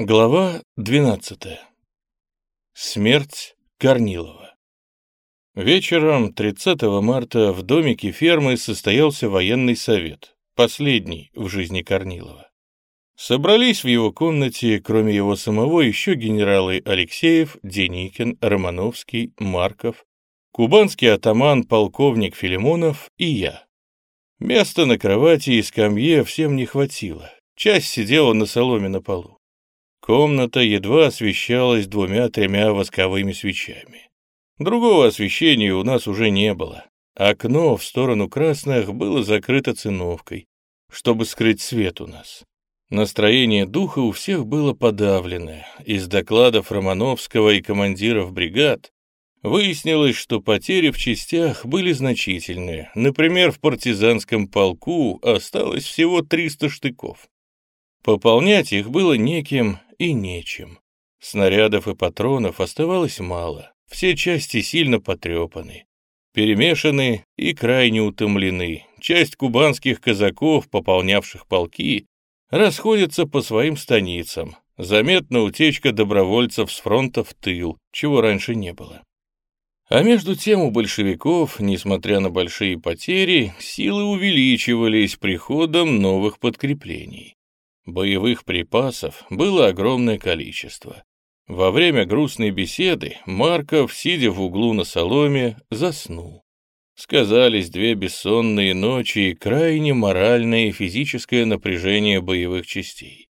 Глава 12. Смерть Корнилова. Вечером 30 марта в домике фермы состоялся военный совет, последний в жизни Корнилова. Собрались в его комнате, кроме его самого, еще генералы Алексеев, Деникин, Романовский, Марков, кубанский атаман полковник Филимонов и я. Места на кровати и скамье всем не хватило, часть сидела на соломе на полу. Комната едва освещалась двумя-тремя восковыми свечами. Другого освещения у нас уже не было. Окно в сторону красных было закрыто циновкой, чтобы скрыть свет у нас. Настроение духа у всех было подавленное. Из докладов Романовского и командиров бригад выяснилось, что потери в частях были значительные. Например, в партизанском полку осталось всего 300 штыков. Пополнять их было неким и нечем. Снарядов и патронов оставалось мало, все части сильно потрепаны, перемешаны и крайне утомлены. Часть кубанских казаков, пополнявших полки, расходятся по своим станицам. Заметна утечка добровольцев с фронта в тыл, чего раньше не было. А между тем у большевиков, несмотря на большие потери, силы увеличивались приходом новых подкреплений. Боевых припасов было огромное количество. Во время грустной беседы Марков, сидя в углу на соломе, заснул. Сказались две бессонные ночи и крайне моральное и физическое напряжение боевых частей.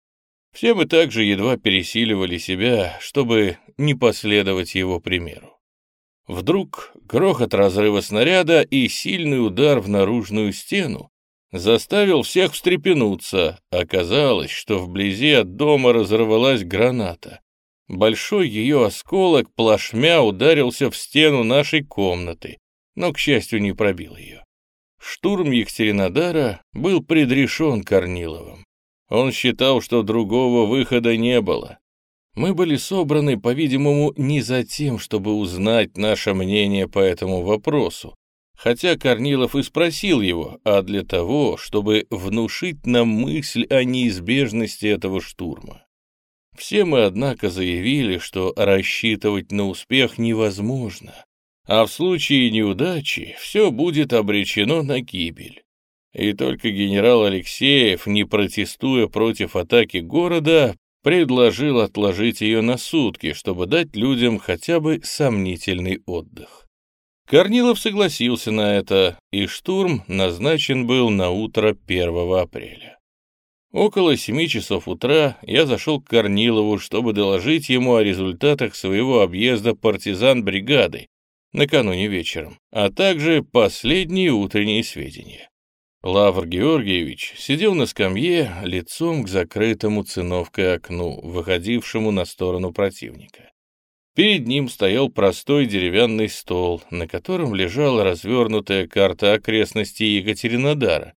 Все мы также едва пересиливали себя, чтобы не последовать его примеру. Вдруг грохот разрыва снаряда и сильный удар в наружную стену заставил всех встрепенуться. Оказалось, что вблизи от дома разорвалась граната. Большой ее осколок плашмя ударился в стену нашей комнаты, но, к счастью, не пробил ее. Штурм Екатеринодара был предрешен Корниловым. Он считал, что другого выхода не было. Мы были собраны, по-видимому, не за тем, чтобы узнать наше мнение по этому вопросу, хотя Корнилов и спросил его, а для того, чтобы внушить нам мысль о неизбежности этого штурма. Все мы, однако, заявили, что рассчитывать на успех невозможно, а в случае неудачи все будет обречено на гибель. И только генерал Алексеев, не протестуя против атаки города, предложил отложить ее на сутки, чтобы дать людям хотя бы сомнительный отдых. Корнилов согласился на это, и штурм назначен был на утро 1 апреля. Около семи часов утра я зашел к Корнилову, чтобы доложить ему о результатах своего объезда партизан бригады накануне вечером, а также последние утренние сведения. Лавр Георгиевич сидел на скамье лицом к закрытому циновкой окну, выходившему на сторону противника. Перед ним стоял простой деревянный стол, на котором лежала развернутая карта окрестностей Екатеринодара,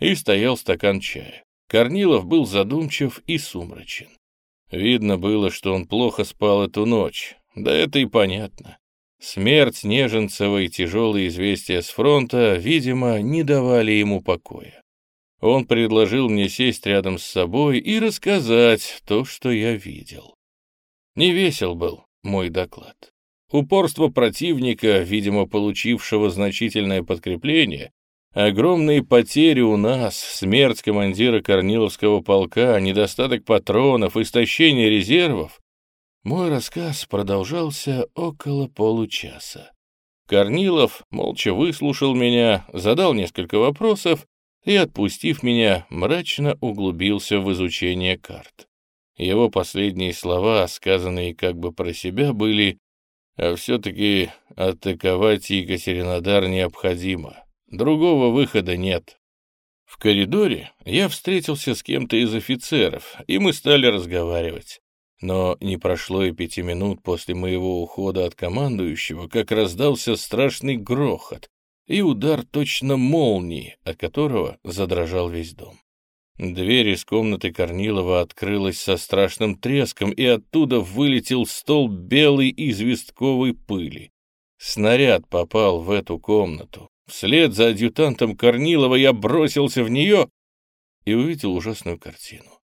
и стоял стакан чая. Корнилов был задумчив и сумрачен. Видно было, что он плохо спал эту ночь. Да это и понятно. Смерть Неженцева и тяжелые известия с фронта, видимо, не давали ему покоя. Он предложил мне сесть рядом с собой и рассказать то, что я видел. Не весел был, мой доклад. Упорство противника, видимо, получившего значительное подкрепление, огромные потери у нас, смерть командира Корниловского полка, недостаток патронов, истощение резервов. Мой рассказ продолжался около получаса. Корнилов молча выслушал меня, задал несколько вопросов и, отпустив меня, мрачно углубился в изучение карт. Его последние слова, сказанные как бы про себя, были «А все-таки атаковать Екатеринодар необходимо. Другого выхода нет». В коридоре я встретился с кем-то из офицеров, и мы стали разговаривать. Но не прошло и пяти минут после моего ухода от командующего, как раздался страшный грохот и удар точно молнии, от которого задрожал весь дом. Дверь из комнаты Корнилова открылась со страшным треском, и оттуда вылетел стол белой известковой пыли. Снаряд попал в эту комнату. Вслед за адъютантом Корнилова я бросился в нее и увидел ужасную картину.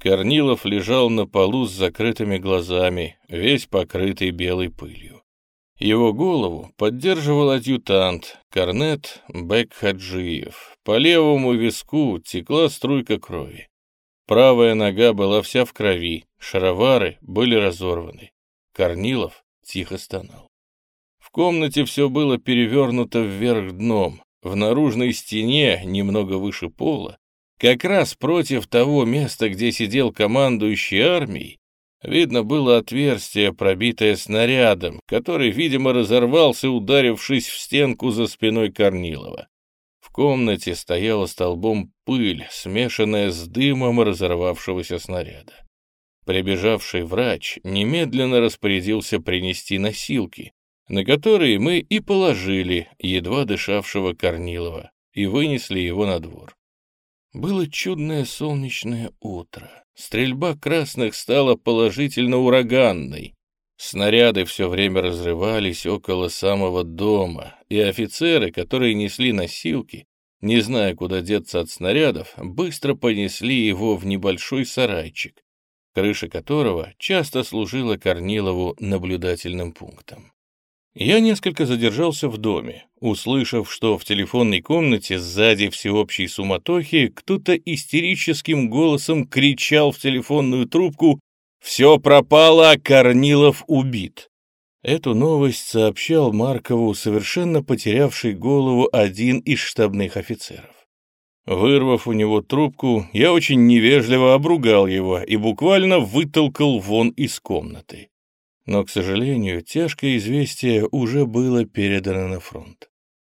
Корнилов лежал на полу с закрытыми глазами, весь покрытый белой пылью. Его голову поддерживал адъютант, корнет Бек Хаджиев. По левому виску текла струйка крови. Правая нога была вся в крови, шаровары были разорваны. Корнилов тихо стонал. В комнате все было перевернуто вверх дном. В наружной стене, немного выше пола, как раз против того места, где сидел командующий армией, видно было отверстие, пробитое снарядом, который, видимо, разорвался, ударившись в стенку за спиной Корнилова. В комнате стояла столбом пыль, смешанная с дымом разорвавшегося снаряда. Прибежавший врач немедленно распорядился принести носилки, на которые мы и положили едва дышавшего Корнилова и вынесли его на двор. Было чудное солнечное утро. Стрельба красных стала положительно ураганной. Снаряды все время разрывались около самого дома, и офицеры, которые несли носилки, не зная, куда деться от снарядов, быстро понесли его в небольшой сарайчик, крыша которого часто служила Корнилову наблюдательным пунктом. Я несколько задержался в доме, услышав, что в телефонной комнате сзади всеобщей суматохи кто-то истерическим голосом кричал в телефонную трубку «Все пропало, а Корнилов убит». Эту новость сообщал Маркову совершенно потерявший голову один из штабных офицеров. Вырвав у него трубку, я очень невежливо обругал его и буквально вытолкал вон из комнаты. Но, к сожалению, тяжкое известие уже было передано на фронт.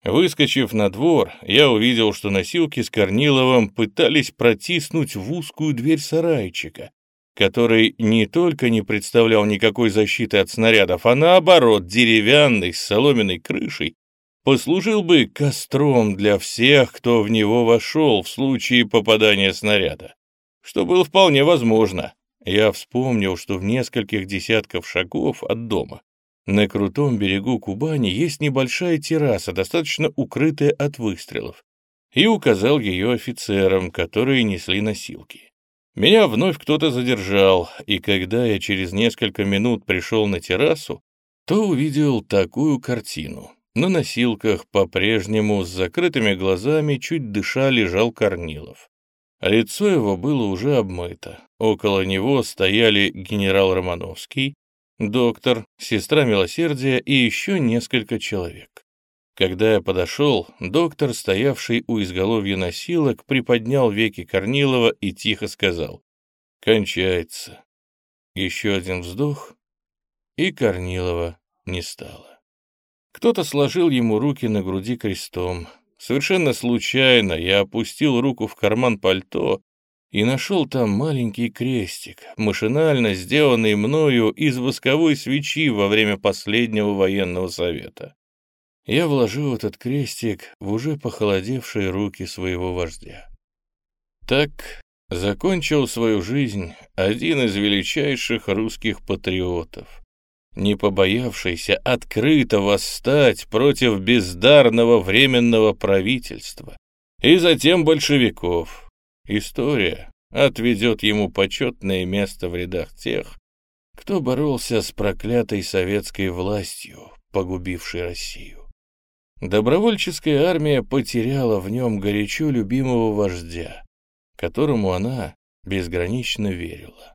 Выскочив на двор, я увидел, что носилки с Корниловым пытались протиснуть в узкую дверь сарайчика, который не только не представлял никакой защиты от снарядов, а наоборот, деревянный, с соломенной крышей, послужил бы костром для всех, кто в него вошел в случае попадания снаряда, что было вполне возможно. Я вспомнил, что в нескольких десятков шагов от дома на крутом берегу Кубани есть небольшая терраса, достаточно укрытая от выстрелов, и указал ее офицерам, которые несли носилки. Меня вновь кто-то задержал, и когда я через несколько минут пришел на террасу, то увидел такую картину. На носилках по-прежнему с закрытыми глазами чуть дыша лежал Корнилов. Лицо его было уже обмыто. Около него стояли генерал Романовский, доктор, сестра милосердия и еще несколько человек. Когда я подошел, доктор, стоявший у изголовья носилок, приподнял веки Корнилова и тихо сказал «Кончается». Еще один вздох, и Корнилова не стало. Кто-то сложил ему руки на груди крестом. Совершенно случайно я опустил руку в карман пальто и нашел там маленький крестик, машинально сделанный мною из восковой свечи во время последнего военного совета. Я вложил этот крестик в уже похолодевшие руки своего вождя. Так закончил свою жизнь один из величайших русских патриотов, не побоявшийся открыто восстать против бездарного временного правительства и затем большевиков. История отведет ему почетное место в рядах тех, кто боролся с проклятой советской властью, погубившей Россию. Добровольческая армия потеряла в нем горячо любимого вождя, которому она безгранично верила.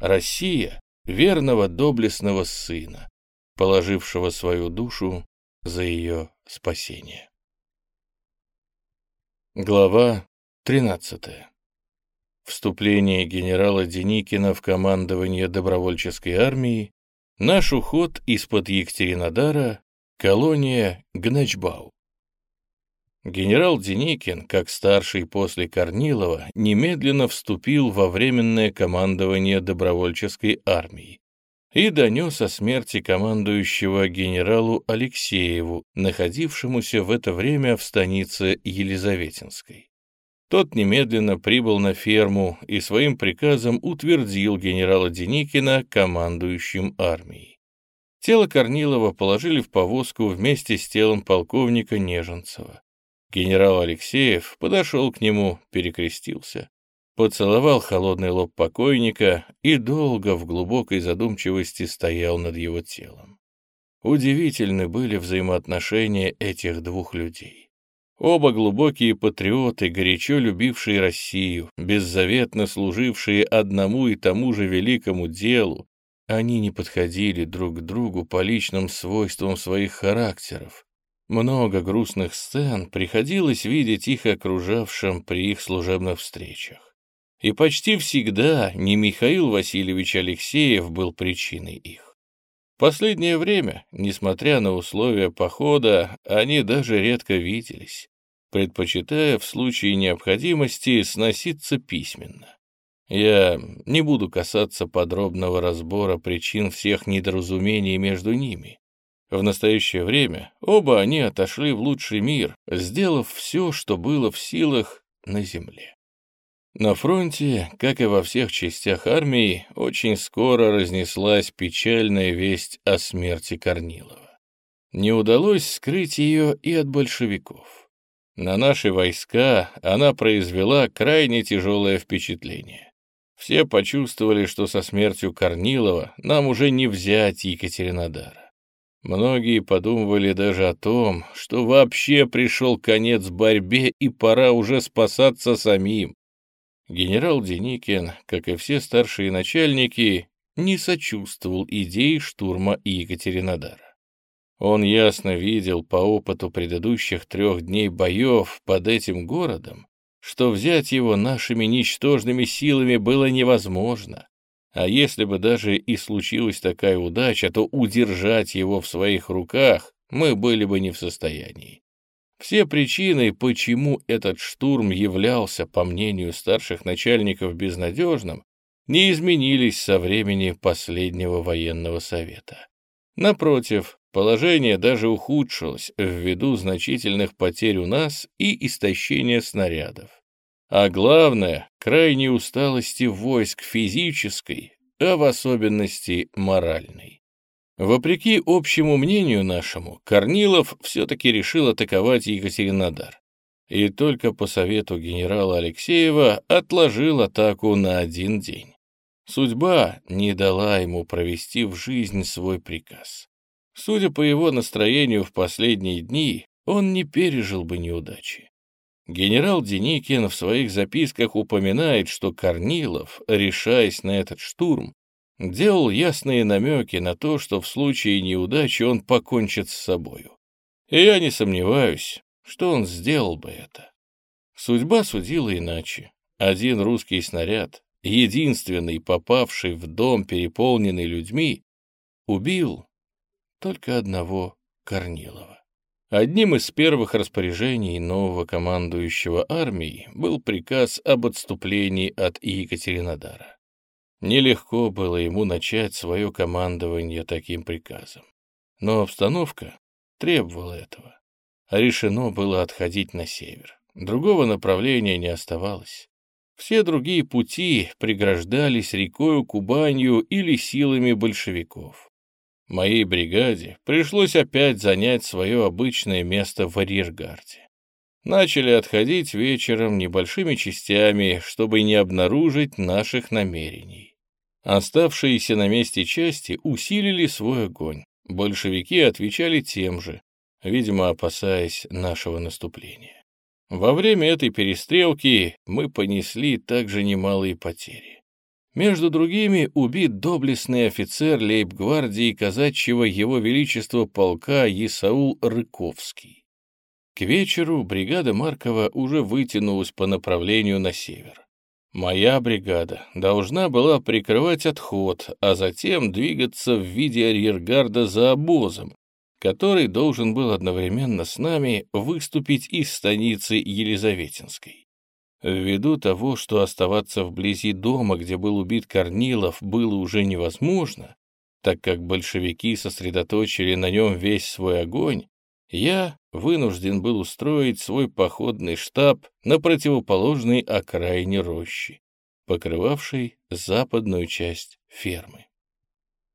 Россия верного доблестного сына, положившего свою душу за ее спасение. Глава 13. Вступление генерала Деникина в командование добровольческой армии, наш уход из-под Екатеринодара, колония Гначбау. Генерал Деникин, как старший после Корнилова, немедленно вступил во временное командование добровольческой армии и донес о смерти командующего генералу Алексееву, находившемуся в это время в станице Елизаветинской. Тот немедленно прибыл на ферму и своим приказом утвердил генерала Деникина командующим армией. Тело Корнилова положили в повозку вместе с телом полковника Неженцева. Генерал Алексеев подошел к нему, перекрестился, поцеловал холодный лоб покойника и долго в глубокой задумчивости стоял над его телом. Удивительны были взаимоотношения этих двух людей. Оба глубокие патриоты, горячо любившие Россию, беззаветно служившие одному и тому же великому делу, они не подходили друг к другу по личным свойствам своих характеров. Много грустных сцен приходилось видеть их окружавшим при их служебных встречах. И почти всегда не Михаил Васильевич Алексеев был причиной их. Последнее время, несмотря на условия похода, они даже редко виделись, предпочитая в случае необходимости сноситься письменно. Я не буду касаться подробного разбора причин всех недоразумений между ними. В настоящее время оба они отошли в лучший мир, сделав все, что было в силах на земле. На фронте, как и во всех частях армии, очень скоро разнеслась печальная весть о смерти Корнилова. Не удалось скрыть ее и от большевиков. На наши войска она произвела крайне тяжелое впечатление. Все почувствовали, что со смертью Корнилова нам уже не взять Екатеринодара. Многие подумывали даже о том, что вообще пришел конец борьбе и пора уже спасаться самим. Генерал Деникин, как и все старшие начальники, не сочувствовал идее штурма Екатеринодара. Он ясно видел по опыту предыдущих трех дней боев под этим городом, что взять его нашими ничтожными силами было невозможно. А если бы даже и случилась такая удача, то удержать его в своих руках мы были бы не в состоянии. Все причины, почему этот штурм являлся, по мнению старших начальников, безнадежным, не изменились со времени последнего военного совета. Напротив, положение даже ухудшилось ввиду значительных потерь у нас и истощения снарядов. А главное, крайней усталости войск физической, а в особенности моральной. Вопреки общему мнению нашему, Корнилов все-таки решил атаковать Екатеринодар. И только по совету генерала Алексеева отложил атаку на один день. Судьба не дала ему провести в жизнь свой приказ. Судя по его настроению в последние дни, он не пережил бы неудачи. Генерал Деникин в своих записках упоминает, что Корнилов, решаясь на этот штурм, делал ясные намеки на то, что в случае неудачи он покончит с собою. И я не сомневаюсь, что он сделал бы это. Судьба судила иначе. Один русский снаряд, единственный попавший в дом, переполненный людьми, убил только одного Корнилова. Одним из первых распоряжений нового командующего армией был приказ об отступлении от Екатеринодара. Нелегко было ему начать свое командование таким приказом. Но обстановка требовала этого. Решено было отходить на север. Другого направления не оставалось. Все другие пути преграждались рекою Кубанью или силами большевиков. Моей бригаде пришлось опять занять свое обычное место в арьергарде. Начали отходить вечером небольшими частями, чтобы не обнаружить наших намерений. Оставшиеся на месте части усилили свой огонь. Большевики отвечали тем же, видимо, опасаясь нашего наступления. Во время этой перестрелки мы понесли также немалые потери. Между другими убит доблестный офицер лейб-гвардии казачьего его величества полка Исаул Рыковский. К вечеру бригада Маркова уже вытянулась по направлению на север. Моя бригада должна была прикрывать отход, а затем двигаться в виде арьергарда за обозом, который должен был одновременно с нами выступить из станицы Елизаветинской. Ввиду того, что оставаться вблизи дома, где был убит Корнилов, было уже невозможно, так как большевики сосредоточили на нем весь свой огонь, я вынужден был устроить свой походный штаб на противоположной окраине рощи, покрывавшей западную часть фермы.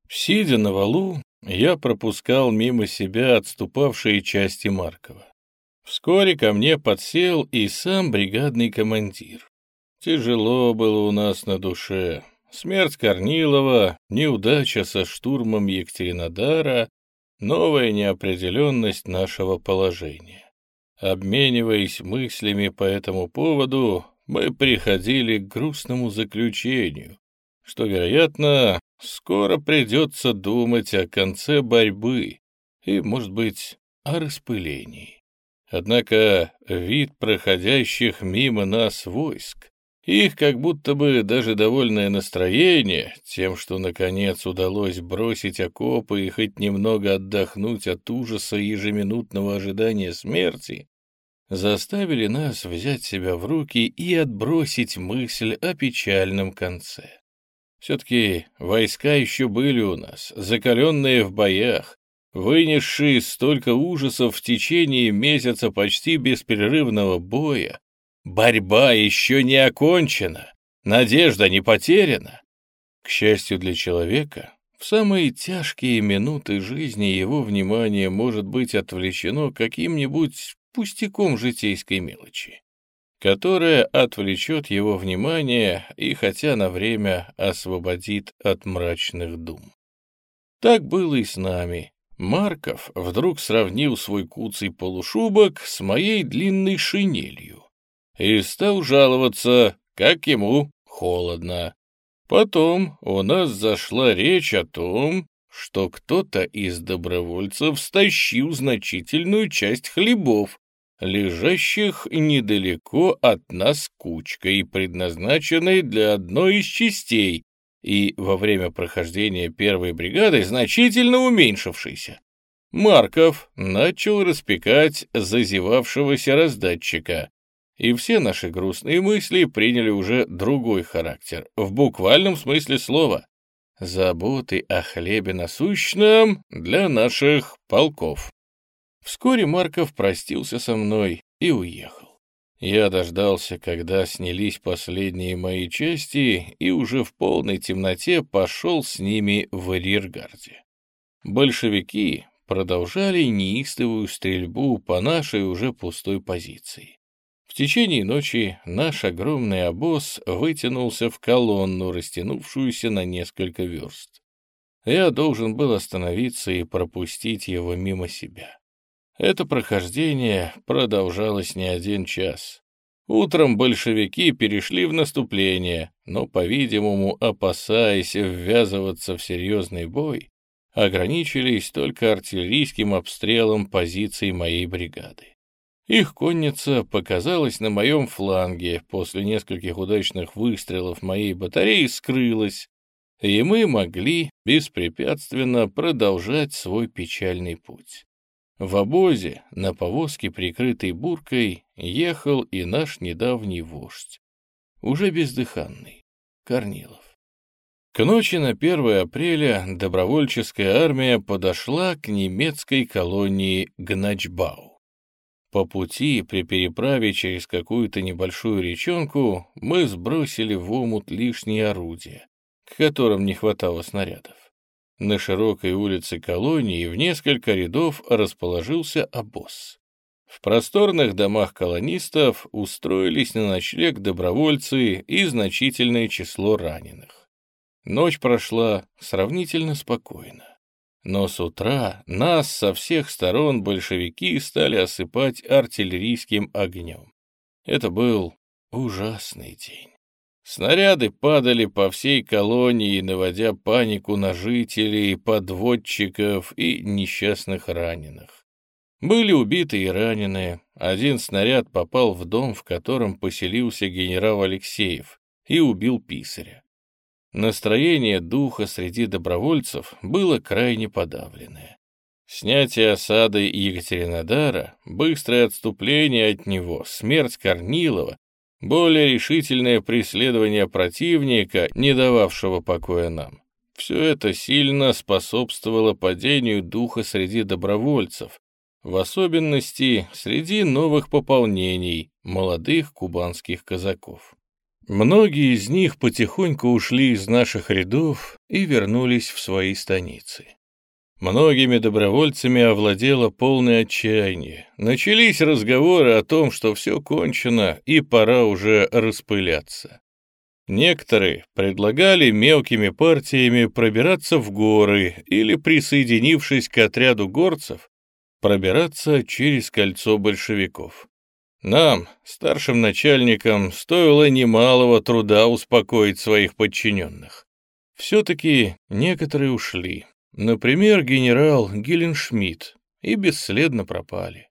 Сидя на валу, я пропускал мимо себя отступавшие части Маркова. Вскоре ко мне подсел и сам бригадный командир. Тяжело было у нас на душе. Смерть Корнилова, неудача со штурмом Екатеринодара, новая неопределенность нашего положения. Обмениваясь мыслями по этому поводу, мы приходили к грустному заключению, что, вероятно, скоро придется думать о конце борьбы и, может быть, о распылении. Однако вид проходящих мимо нас войск, их как будто бы даже довольное настроение тем, что, наконец, удалось бросить окопы и хоть немного отдохнуть от ужаса ежеминутного ожидания смерти, заставили нас взять себя в руки и отбросить мысль о печальном конце. Все-таки войска еще были у нас, закаленные в боях, вынесшие столько ужасов в течение месяца почти беспрерывного боя. Борьба еще не окончена, надежда не потеряна. К счастью для человека, в самые тяжкие минуты жизни его внимание может быть отвлечено каким-нибудь пустяком житейской мелочи, которая отвлечет его внимание и хотя на время освободит от мрачных дум. Так было и с нами. Марков вдруг сравнил свой куцый полушубок с моей длинной шинелью и стал жаловаться, как ему холодно. Потом у нас зашла речь о том, что кто-то из добровольцев стащил значительную часть хлебов, лежащих недалеко от нас кучкой, предназначенной для одной из частей, и во время прохождения первой бригады значительно уменьшившейся. Марков начал распекать зазевавшегося раздатчика, и все наши грустные мысли приняли уже другой характер, в буквальном смысле слова. Заботы о хлебе насущном для наших полков. Вскоре Марков простился со мной и уехал. Я дождался, когда снялись последние мои части, и уже в полной темноте пошел с ними в арьергарде. Большевики продолжали неистовую стрельбу по нашей уже пустой позиции. В течение ночи наш огромный обоз вытянулся в колонну, растянувшуюся на несколько верст. Я должен был остановиться и пропустить его мимо себя. Это прохождение продолжалось не один час. Утром большевики перешли в наступление, но, по-видимому, опасаясь ввязываться в серьезный бой, ограничились только артиллерийским обстрелом позиций моей бригады. Их конница показалась на моем фланге, после нескольких удачных выстрелов моей батареи скрылась, и мы могли беспрепятственно продолжать свой печальный путь. В обозе, на повозке, прикрытой буркой, ехал и наш недавний вождь, уже бездыханный, Корнилов. К ночи на 1 апреля добровольческая армия подошла к немецкой колонии Гначбау. По пути, при переправе через какую-то небольшую речонку, мы сбросили в омут лишние орудия, к которым не хватало снарядов. На широкой улице колонии в несколько рядов расположился обоз. В просторных домах колонистов устроились на ночлег добровольцы и значительное число раненых. Ночь прошла сравнительно спокойно. Но с утра нас со всех сторон большевики стали осыпать артиллерийским огнем. Это был ужасный день. Снаряды падали по всей колонии, наводя панику на жителей, подводчиков и несчастных раненых. Были убиты и раненые. Один снаряд попал в дом, в котором поселился генерал Алексеев, и убил писаря. Настроение духа среди добровольцев было крайне подавленное. Снятие осады Екатеринодара, быстрое отступление от него, смерть Корнилова более решительное преследование противника, не дававшего покоя нам. Все это сильно способствовало падению духа среди добровольцев, в особенности среди новых пополнений, молодых кубанских казаков. Многие из них потихоньку ушли из наших рядов и вернулись в свои станицы. Многими добровольцами овладело полное отчаяние. Начались разговоры о том, что все кончено и пора уже распыляться. Некоторые предлагали мелкими партиями пробираться в горы или, присоединившись к отряду горцев, пробираться через кольцо большевиков. Нам, старшим начальникам, стоило немалого труда успокоить своих подчиненных. Все-таки некоторые ушли. Например, генерал Гилленшмидт, и бесследно пропали.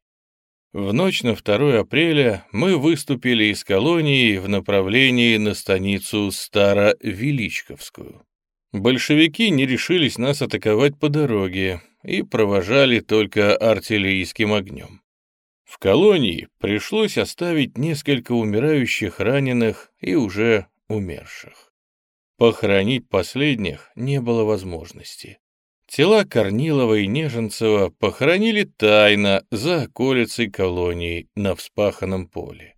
В ночь на 2 апреля мы выступили из колонии в направлении на станицу Старо-Величковскую. Большевики не решились нас атаковать по дороге и провожали только артиллерийским огнем. В колонии пришлось оставить несколько умирающих раненых и уже умерших. Похоронить последних не было возможности. Тела Корнилова и Неженцева похоронили тайно за околицей колонии на вспаханном поле.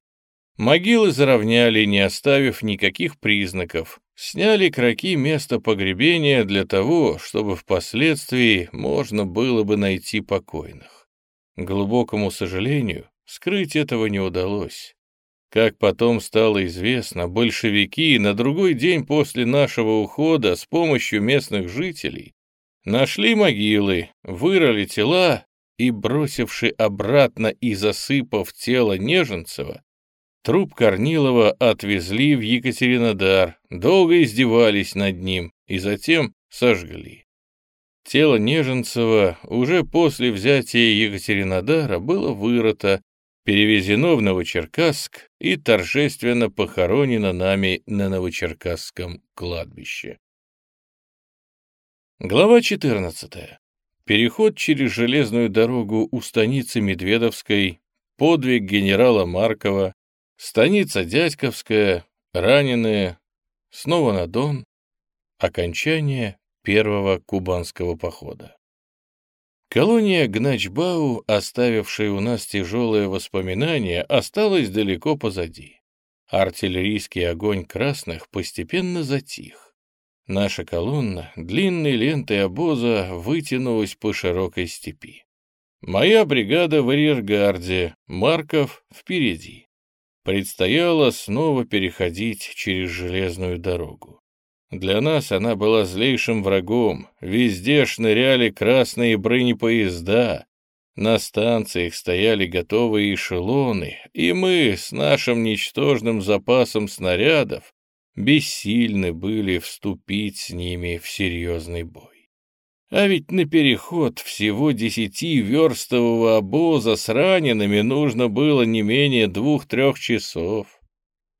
Могилы заровняли, не оставив никаких признаков, сняли кроки места погребения для того, чтобы впоследствии можно было бы найти покойных. К глубокому сожалению, скрыть этого не удалось. Как потом стало известно, большевики на другой день после нашего ухода с помощью местных жителей Нашли могилы, вырыли тела и, бросивши обратно и засыпав тело Неженцева, труп Корнилова отвезли в Екатеринодар, долго издевались над ним и затем сожгли. Тело Неженцева уже после взятия Екатеринодара было вырыто, перевезено в Новочеркасск и торжественно похоронено нами на Новочеркасском кладбище. Глава 14. Переход через железную дорогу у станицы Медведовской, подвиг генерала Маркова, станица Дядьковская, раненые, снова на Дон, окончание первого кубанского похода. Колония Гначбау, оставившая у нас тяжелые воспоминания, осталась далеко позади. Артиллерийский огонь красных постепенно затих. Наша колонна длинной лентой обоза вытянулась по широкой степи. Моя бригада в арьергарде, Марков впереди. Предстояло снова переходить через железную дорогу. Для нас она была злейшим врагом, везде шныряли красные бронепоезда, на станциях стояли готовые эшелоны, и мы с нашим ничтожным запасом снарядов бессильны были вступить с ними в серьезный бой. А ведь на переход всего десяти верстового обоза с ранеными нужно было не менее двух-трех часов.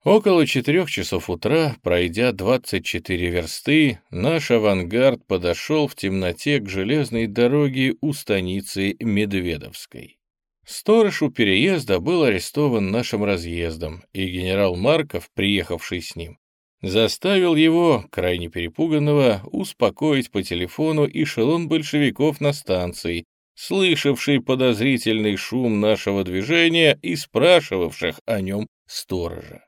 Около четырех часов утра, пройдя 24 версты, наш авангард подошел в темноте к железной дороге у станицы Медведовской. Сторож у переезда был арестован нашим разъездом, и генерал Марков, приехавший с ним, заставил его, крайне перепуганного, успокоить по телефону эшелон большевиков на станции, слышавший подозрительный шум нашего движения и спрашивавших о нем сторожа.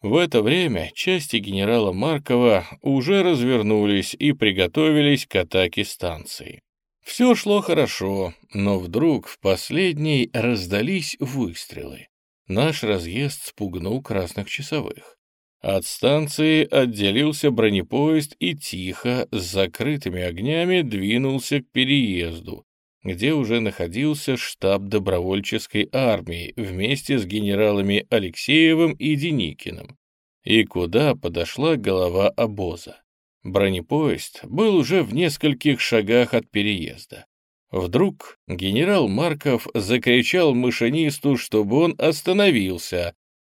В это время части генерала Маркова уже развернулись и приготовились к атаке станции. Все шло хорошо, но вдруг в последней раздались выстрелы. Наш разъезд спугнул красных часовых. От станции отделился бронепоезд и тихо, с закрытыми огнями, двинулся к переезду, где уже находился штаб добровольческой армии вместе с генералами Алексеевым и Деникиным, и куда подошла голова обоза. Бронепоезд был уже в нескольких шагах от переезда. Вдруг генерал Марков закричал машинисту, чтобы он остановился,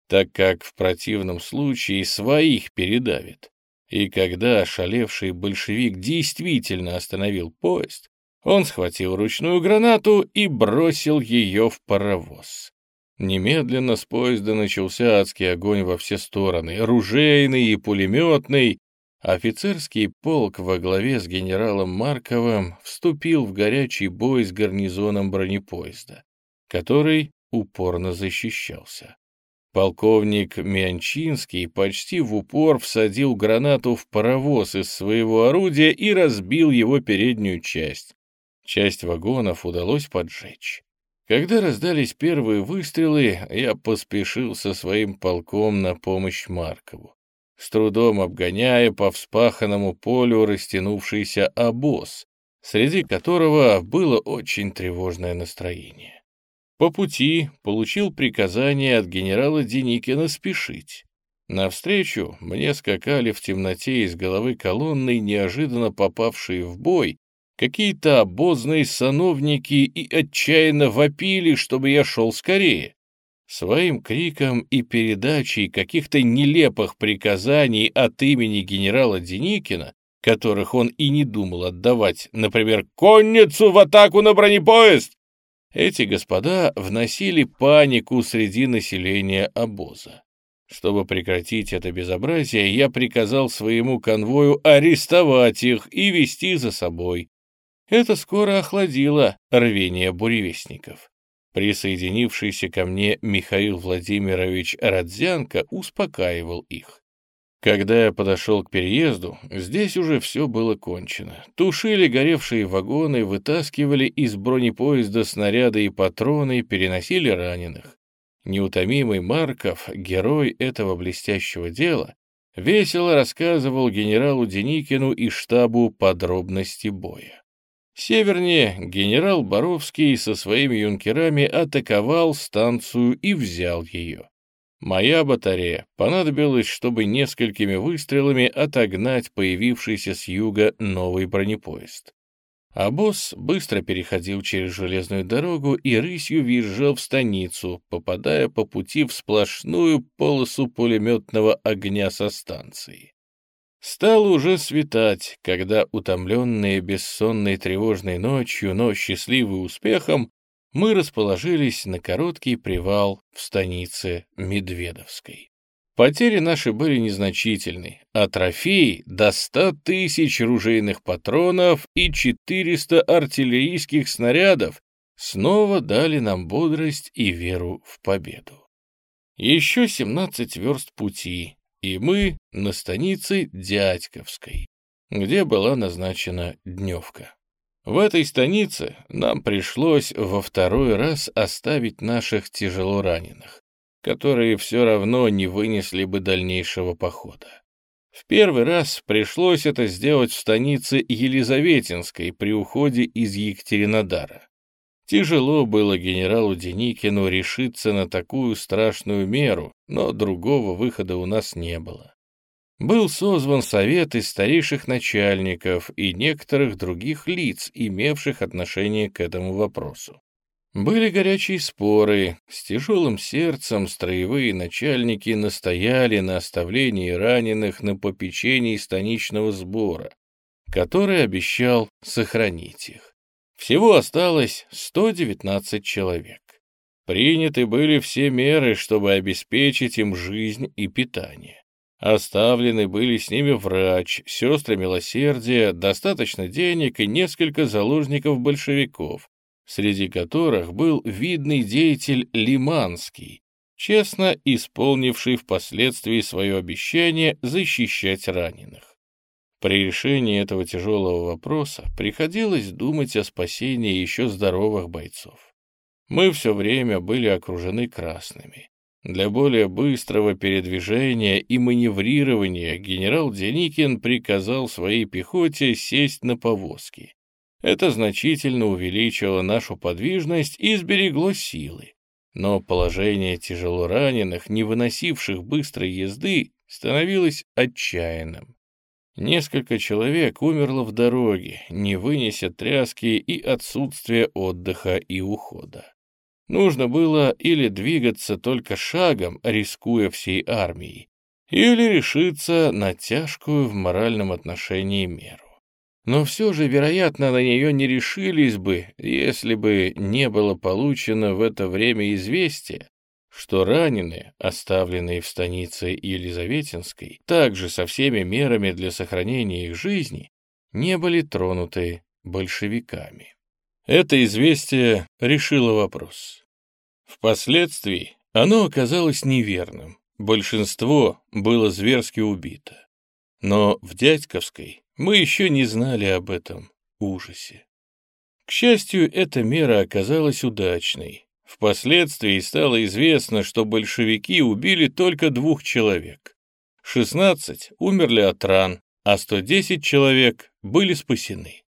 так как в противном случае своих передавит. И когда ошалевший большевик действительно остановил поезд, он схватил ручную гранату и бросил ее в паровоз. Немедленно с поезда начался адский огонь во все стороны, ружейный и пулеметный. Офицерский полк во главе с генералом Марковым вступил в горячий бой с гарнизоном бронепоезда, который упорно защищался. Полковник Мянчинский почти в упор всадил гранату в паровоз из своего орудия и разбил его переднюю часть. Часть вагонов удалось поджечь. Когда раздались первые выстрелы, я поспешил со своим полком на помощь Маркову, с трудом обгоняя по вспаханному полю растянувшийся обоз, среди которого было очень тревожное настроение. По пути получил приказание от генерала Деникина спешить. Навстречу мне скакали в темноте из головы колонны, неожиданно попавшие в бой, какие-то обозные сановники и отчаянно вопили, чтобы я шел скорее. Своим криком и передачей каких-то нелепых приказаний от имени генерала Деникина, которых он и не думал отдавать, например, «Конницу в атаку на бронепоезд!» Эти господа вносили панику среди населения обоза. Чтобы прекратить это безобразие, я приказал своему конвою арестовать их и вести за собой. Это скоро охладило рвение буревестников. Присоединившийся ко мне Михаил Владимирович Родзянко успокаивал их. Когда я подошел к переезду, здесь уже все было кончено. Тушили горевшие вагоны, вытаскивали из бронепоезда снаряды и патроны, переносили раненых. Неутомимый Марков, герой этого блестящего дела, весело рассказывал генералу Деникину и штабу подробности боя. Севернее генерал Боровский со своими юнкерами атаковал станцию и взял ее. Моя батарея понадобилась, чтобы несколькими выстрелами отогнать появившийся с юга новый бронепоезд. А босс быстро переходил через железную дорогу и рысью въезжал в станицу, попадая по пути в сплошную полосу пулеметного огня со станции. Стало уже светать, когда, утомленные бессонной тревожной ночью, но счастливые успехом, мы расположились на короткий привал в станице Медведовской. Потери наши были незначительны, а трофеи до 100 тысяч ружейных патронов и 400 артиллерийских снарядов снова дали нам бодрость и веру в победу. Еще 17 верст пути, и мы на станице Дядьковской, где была назначена дневка. В этой станице нам пришлось во второй раз оставить наших тяжело раненых которые все равно не вынесли бы дальнейшего похода. В первый раз пришлось это сделать в станице Елизаветинской при уходе из Екатеринодара. Тяжело было генералу Деникину решиться на такую страшную меру, но другого выхода у нас не было. Был созван совет из старейших начальников и некоторых других лиц, имевших отношение к этому вопросу. Были горячие споры, с тяжелым сердцем строевые начальники настояли на оставлении раненых на попечении станичного сбора, который обещал сохранить их. Всего осталось 119 человек. Приняты были все меры, чтобы обеспечить им жизнь и питание. Оставлены были с ними врач, сестры милосердия, достаточно денег и несколько заложников-большевиков, среди которых был видный деятель Лиманский, честно исполнивший впоследствии свое обещание защищать раненых. При решении этого тяжелого вопроса приходилось думать о спасении еще здоровых бойцов. Мы все время были окружены красными. Для более быстрого передвижения и маневрирования генерал Деникин приказал своей пехоте сесть на повозки. Это значительно увеличило нашу подвижность и сберегло силы. Но положение тяжело раненых, не выносивших быстрой езды, становилось отчаянным. Несколько человек умерло в дороге, не вынеся тряски и отсутствия отдыха и ухода. Нужно было или двигаться только шагом, рискуя всей армией, или решиться на тяжкую в моральном отношении меру. Но все же, вероятно, на нее не решились бы, если бы не было получено в это время известие, что раненые, оставленные в станице Елизаветинской, также со всеми мерами для сохранения их жизни, не были тронуты большевиками. Это известие решило вопрос. Впоследствии оно оказалось неверным, большинство было зверски убито. Но в Дядьковской мы еще не знали об этом ужасе. К счастью, эта мера оказалась удачной. Впоследствии стало известно, что большевики убили только двух человек. 16 умерли от ран, а 110 человек были спасены.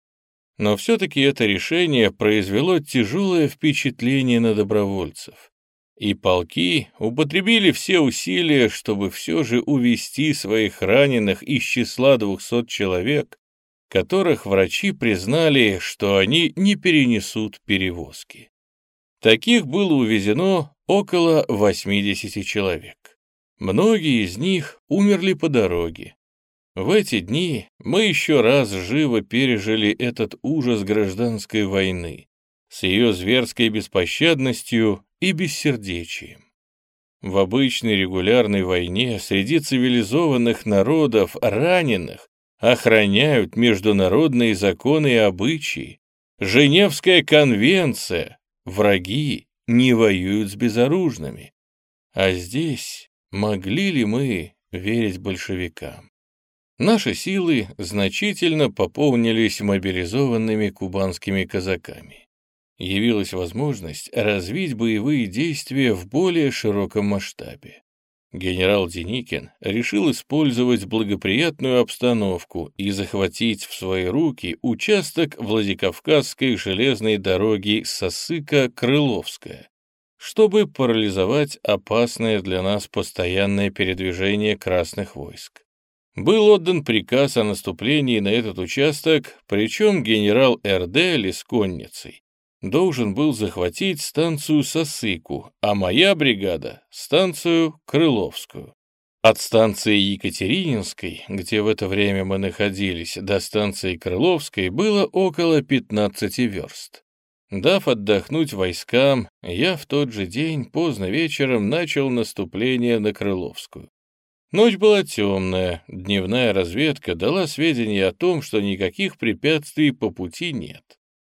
Но все-таки это решение произвело тяжелое впечатление на добровольцев. И полки употребили все усилия, чтобы все же увести своих раненых из числа 200 человек которых врачи признали, что они не перенесут перевозки. Таких было увезено около 80 человек. Многие из них умерли по дороге. В эти дни мы еще раз живо пережили этот ужас гражданской войны с ее зверской беспощадностью и бессердечием. В обычной регулярной войне среди цивилизованных народов раненых охраняют международные законы и обычаи. Женевская конвенция. Враги не воюют с безоружными. А здесь могли ли мы верить большевикам? Наши силы значительно пополнились мобилизованными кубанскими казаками. Явилась возможность развить боевые действия в более широком масштабе. Генерал Деникин решил использовать благоприятную обстановку и захватить в свои руки участок Владикавказской железной дороги Сосыка-Крыловская, чтобы парализовать опасное для нас постоянное передвижение красных войск. Был отдан приказ о наступлении на этот участок, причем генерал РД с конницей должен был захватить станцию Сосыку, а моя бригада — станцию Крыловскую. От станции Екатерининской, где в это время мы находились, до станции Крыловской было около 15 верст. Дав отдохнуть войскам, я в тот же день поздно вечером начал наступление на Крыловскую. Ночь была темная, дневная разведка дала сведения о том, что никаких препятствий по пути нет.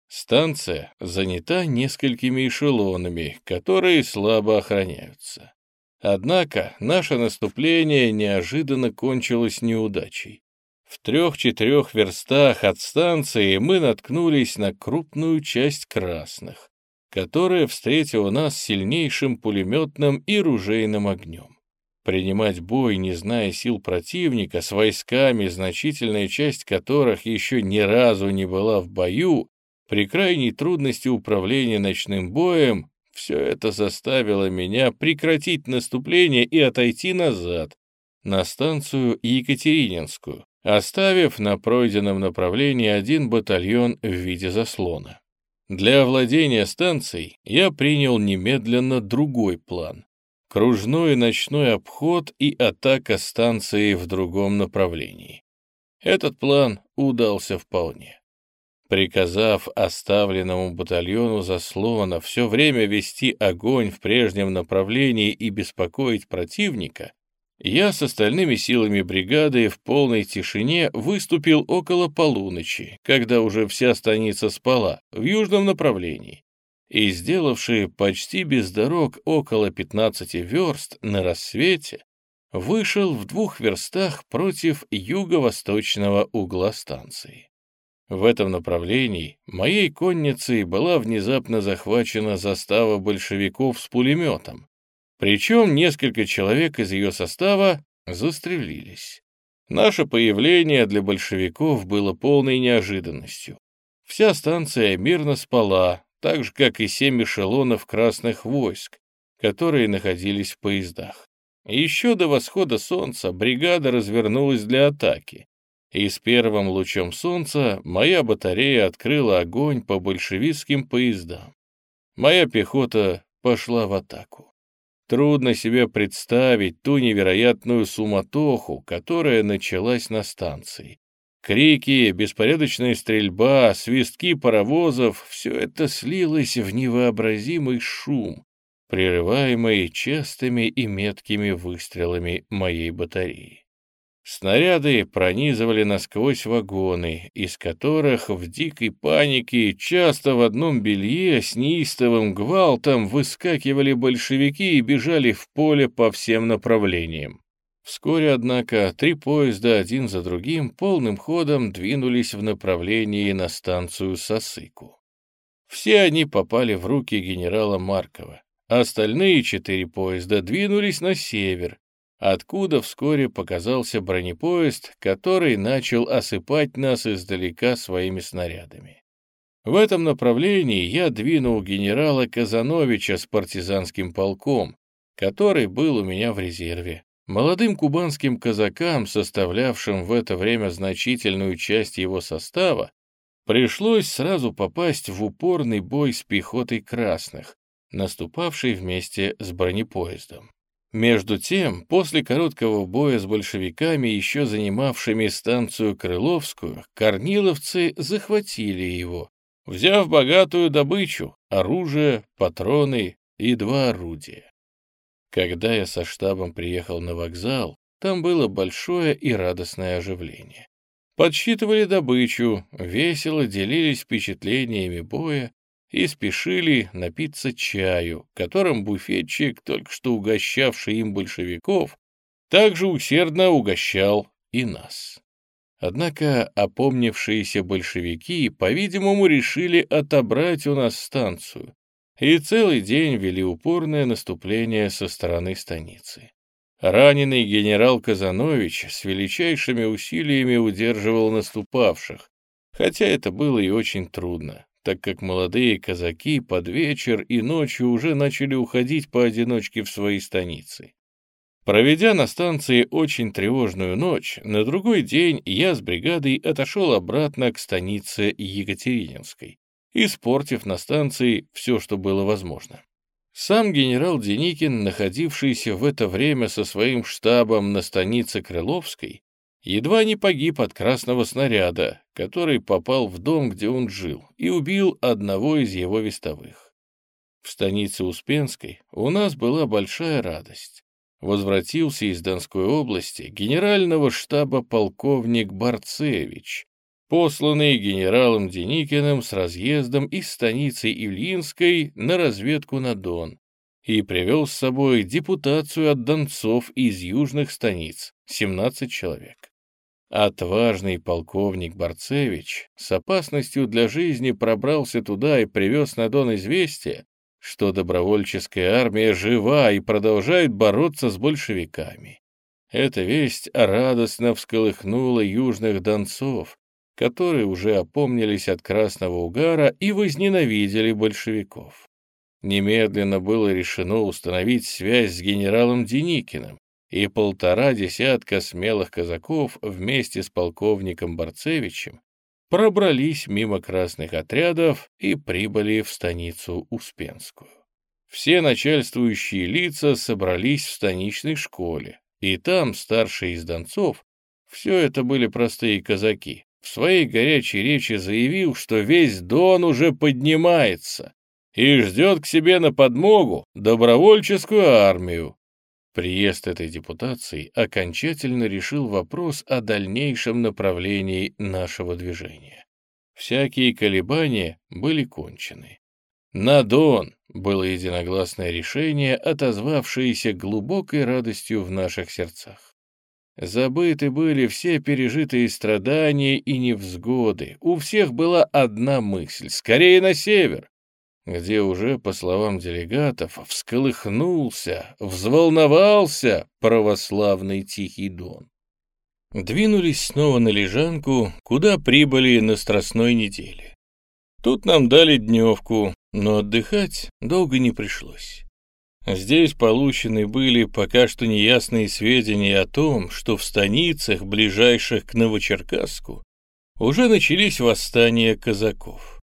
Станция занята несколькими эшелонами, которые слабо охраняются. Однако наше наступление неожиданно кончилось неудачей. В трех-четырех верстах от станции мы наткнулись на крупную часть красных, которая встретила нас сильнейшим пулеметным и ружейным огнем. Принимать бой, не зная сил противника, с войсками, значительная часть которых еще ни разу не была в бою, при крайней трудности управления ночным боем все это заставило меня прекратить наступление и отойти назад, на станцию Екатерининскую, оставив на пройденном направлении один батальон в виде заслона. Для овладения станцией я принял немедленно другой план. Кружной ночной обход и атака станции в другом направлении. Этот план удался вполне приказав оставленному батальону заслона все время вести огонь в прежнем направлении и беспокоить противника, я с остальными силами бригады в полной тишине выступил около полуночи, когда уже вся станица спала, в южном направлении, и, сделавший почти без дорог около 15 верст на рассвете, вышел в двух верстах против юго-восточного угла станции. В этом направлении моей конницей была внезапно захвачена застава большевиков с пулеметом, причем несколько человек из ее состава застрелились. Наше появление для большевиков было полной неожиданностью. Вся станция мирно спала, так же, как и семь эшелонов красных войск, которые находились в поездах. Еще до восхода солнца бригада развернулась для атаки, и с первым лучом солнца моя батарея открыла огонь по большевистским поездам. Моя пехота пошла в атаку. Трудно себе представить ту невероятную суматоху, которая началась на станции. Крики, беспорядочная стрельба, свистки паровозов — все это слилось в невообразимый шум, прерываемый частыми и меткими выстрелами моей батареи. Снаряды пронизывали насквозь вагоны, из которых в дикой панике, часто в одном белье, с неистовым гвалтом выскакивали большевики и бежали в поле по всем направлениям. Вскоре, однако, три поезда один за другим полным ходом двинулись в направлении на станцию Сосыку. Все они попали в руки генерала Маркова. Остальные четыре поезда двинулись на север, откуда вскоре показался бронепоезд, который начал осыпать нас издалека своими снарядами. В этом направлении я двинул генерала Казановича с партизанским полком, который был у меня в резерве. Молодым кубанским казакам, составлявшим в это время значительную часть его состава, пришлось сразу попасть в упорный бой с пехотой красных, наступавшей вместе с бронепоездом. Между тем, после короткого боя с большевиками, еще занимавшими станцию Крыловскую, корниловцы захватили его, взяв богатую добычу — оружие, патроны и два орудия. Когда я со штабом приехал на вокзал, там было большое и радостное оживление. Подсчитывали добычу, весело делились впечатлениями боя и спешили напиться чаю, которым буфетчик, только что угощавший им большевиков, также усердно угощал и нас. Однако опомнившиеся большевики, по-видимому, решили отобрать у нас станцию и целый день вели упорное наступление со стороны станицы. Раненый генерал Казанович с величайшими усилиями удерживал наступавших, хотя это было и очень трудно, так как молодые казаки под вечер и ночью уже начали уходить поодиночке в свои станицы. Проведя на станции очень тревожную ночь, на другой день я с бригадой отошел обратно к станице Екатерининской, испортив на станции все, что было возможно. Сам генерал Деникин, находившийся в это время со своим штабом на станице Крыловской, едва не погиб от красного снаряда, который попал в дом, где он жил, и убил одного из его вестовых. В станице Успенской у нас была большая радость возвратился из Донской области генерального штаба полковник Барцевич, посланный генералом Деникиным с разъездом из станицы Ильинской на разведку на Дон, и привел с собой депутацию от донцов из южных станиц, 17 человек. Отважный полковник Барцевич с опасностью для жизни пробрался туда и привез на Дон известие, что добровольческая армия жива и продолжает бороться с большевиками. Эта весть радостно всколыхнула южных донцов, которые уже опомнились от красного угара и возненавидели большевиков. Немедленно было решено установить связь с генералом Деникиным, и полтора десятка смелых казаков вместе с полковником Барцевичем пробрались мимо красных отрядов и прибыли в станицу Успенскую. Все начальствующие лица собрались в станичной школе, и там старший из донцов, все это были простые казаки, в своей горячей речи заявил, что весь Дон уже поднимается и ждет к себе на подмогу добровольческую армию, Приезд этой депутации окончательно решил вопрос о дальнейшем направлении нашего движения. Всякие колебания были кончены. На Дон было единогласное решение, отозвавшееся глубокой радостью в наших сердцах. Забыты были все пережитые страдания и невзгоды. У всех была одна мысль — скорее на север, где уже, по словам делегатов, всколыхнулся, взволновался православный Тихий Дон. Двинулись снова на Лежанку, куда прибыли на Страстной неделе. Тут нам дали дневку, но отдыхать долго не пришлось. Здесь получены были пока что неясные сведения о том, что в станицах, ближайших к Новочеркасску, уже начались восстания казаков.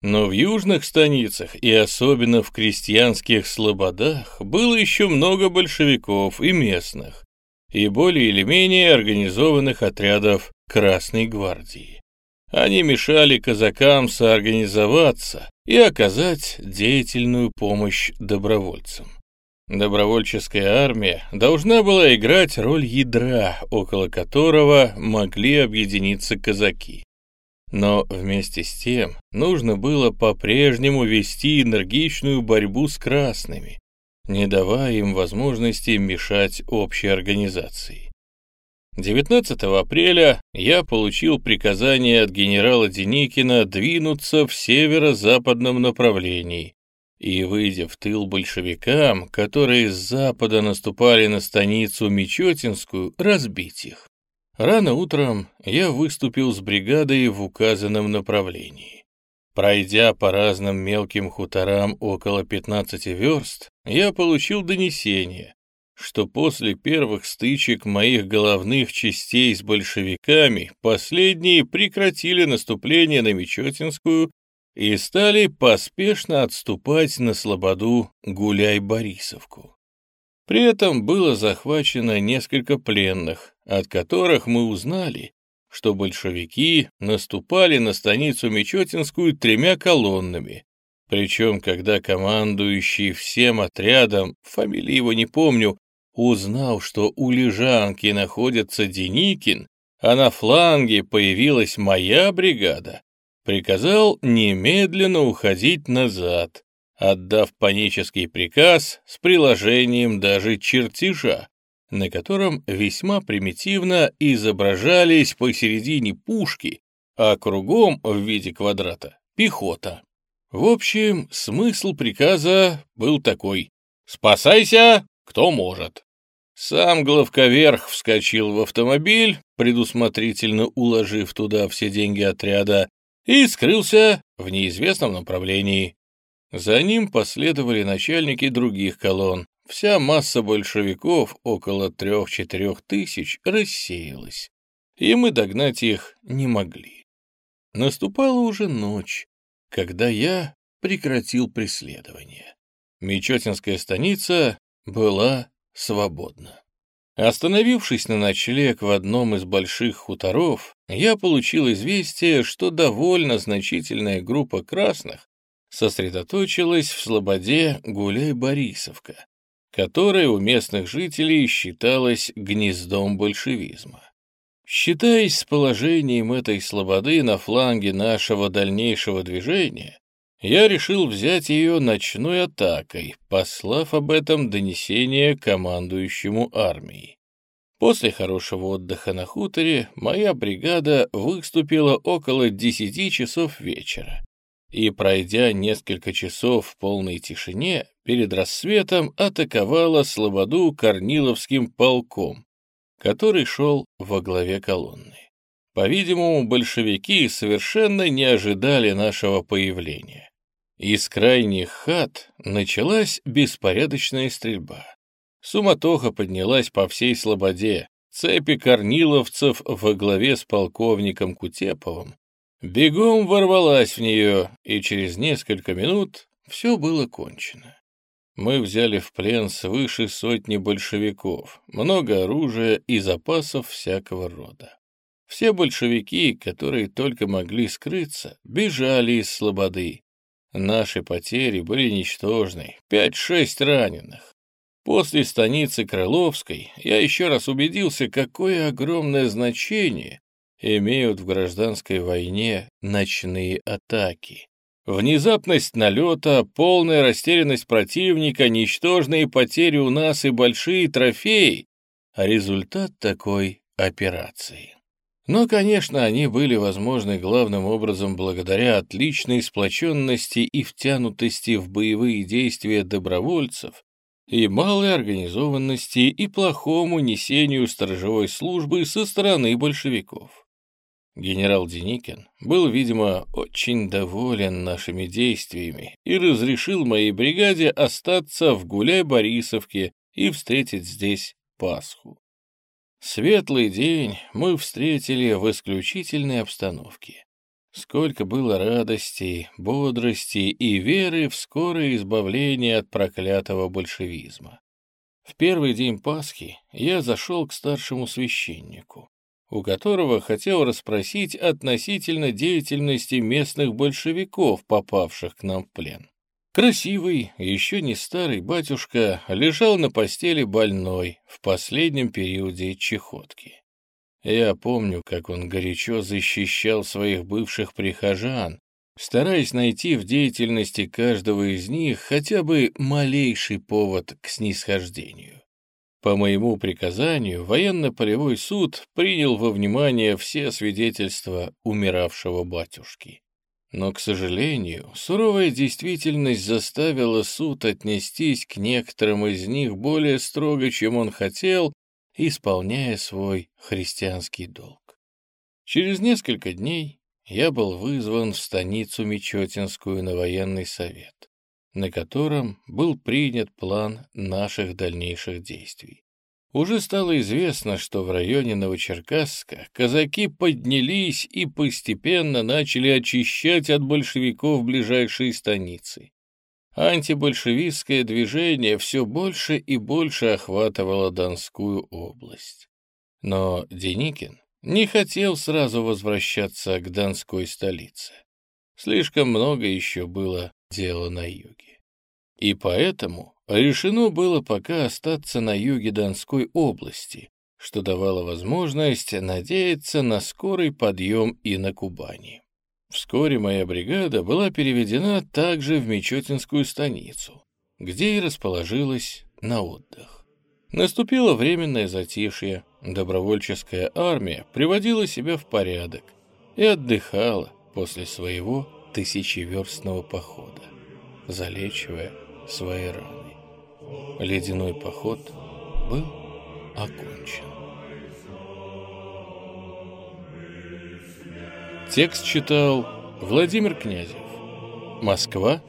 Но в южных станицах и особенно в крестьянских слободах было еще много большевиков и местных, и более или менее организованных отрядов Красной гвардии. Они мешали казакам соорганизоваться и оказать деятельную помощь добровольцам. Добровольческая армия должна была играть роль ядра, около которого могли объединиться казаки. Но вместе с тем нужно было по-прежнему вести энергичную борьбу с красными, не давая им возможности мешать общей организации. 19 апреля я получил приказание от генерала Деникина двинуться в северо-западном направлении и, выйдя в тыл большевикам, которые с запада наступали на станицу Мечетинскую, разбить их. Рано утром я выступил с бригадой в указанном направлении. Пройдя по разным мелким хуторам около 15 верст, я получил донесение, что после первых стычек моих головных частей с большевиками последние прекратили наступление на Мечетинскую и стали поспешно отступать на слободу Гуляй-Борисовку. При этом было захвачено несколько пленных, от которых мы узнали, что большевики наступали на станицу Мечетинскую тремя колоннами, причем, когда командующий всем отрядом, фамилии его не помню, Узнав, что у Лежанки находится Деникин, а на фланге появилась моя бригада, приказал немедленно уходить назад, отдав панический приказ с приложением даже чертежа, на котором весьма примитивно изображались посередине пушки, а кругом в виде квадрата пехота. В общем, смысл приказа был такой «Спасайся, кто может». Сам главковерх вскочил в автомобиль, предусмотрительно уложив туда все деньги отряда, и скрылся в неизвестном направлении. За ним последовали начальники других колонн. Вся масса большевиков, около трех-четырех тысяч, рассеялась, и мы догнать их не могли. Наступала уже ночь, когда я прекратил преследование. Мечетинская станица была свободно. Остановившись на ночлег в одном из больших хуторов, я получил известие, что довольно значительная группа красных сосредоточилась в слободе Гуляй-Борисовка, которая у местных жителей считалась гнездом большевизма. Считаясь с положением этой слободы на фланге нашего дальнейшего движения, я решил взять ее ночной атакой, послав об этом донесение командующему армией. После хорошего отдыха на хуторе моя бригада выступила около десяти часов вечера и, пройдя несколько часов в полной тишине, перед рассветом атаковала Слободу Корниловским полком, который шел во главе колонны. По-видимому, большевики совершенно не ожидали нашего появления. Из крайних хат началась беспорядочная стрельба. Суматоха поднялась по всей слободе. Цепи корниловцев во главе с полковником Кутеповым бегом ворвалась в нее, и через несколько минут все было кончено. Мы взяли в плен свыше сотни большевиков, много оружия и запасов всякого рода. Все большевики, которые только могли скрыться, бежали из Слободы. Наши потери были ничтожны, пять-шесть раненых. После станицы Крыловской я еще раз убедился, какое огромное значение имеют в гражданской войне ночные атаки. Внезапность налета, полная растерянность противника, ничтожные потери у нас и большие трофеи — результат такой операции. Но, конечно, они были возможны главным образом благодаря отличной сплоченности и втянутости в боевые действия добровольцев и малой организованности и плохому несению сторожевой службы со стороны большевиков. Генерал Деникин был, видимо, очень доволен нашими действиями и разрешил моей бригаде остаться в Гуляй-Борисовке и встретить здесь Пасху. Светлый день мы встретили в исключительной обстановке. Сколько было радости, бодрости и веры в скорое избавление от проклятого большевизма. В первый день Пасхи я зашел к старшему священнику, у которого хотел расспросить относительно деятельности местных большевиков, попавших к нам в плен. Красивый, еще не старый батюшка лежал на постели больной в последнем периоде чехотки. Я помню, как он горячо защищал своих бывших прихожан, стараясь найти в деятельности каждого из них хотя бы малейший повод к снисхождению. По моему приказанию военно-полевой суд принял во внимание все свидетельства умиравшего батюшки. Но, к сожалению, суровая действительность заставила суд отнестись к некоторым из них более строго, чем он хотел, исполняя свой христианский долг. Через несколько дней я был вызван в станицу Мечетинскую на военный совет, на котором был принят план наших дальнейших действий. Уже стало известно, что в районе Новочеркасска казаки поднялись и постепенно начали очищать от большевиков ближайшие станицы. Антибольшевистское движение все больше и больше охватывало Донскую область. Но Деникин не хотел сразу возвращаться к Донской столице. Слишком много еще было дела на юге. И поэтому решено было пока остаться на юге Донской области, что давало возможность надеяться на скорый подъем и на Кубани. Вскоре моя бригада была переведена также в Мечетинскую станицу, где и расположилась на отдых. Наступило временное затишье, добровольческая армия приводила себя в порядок и отдыхала после своего тысячеверстного похода, залечивая свои раны. Ледяной поход был окончен. Текст читал Владимир Князев. Москва,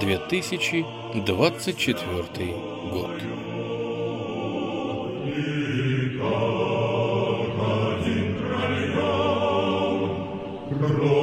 2024 год. Glory.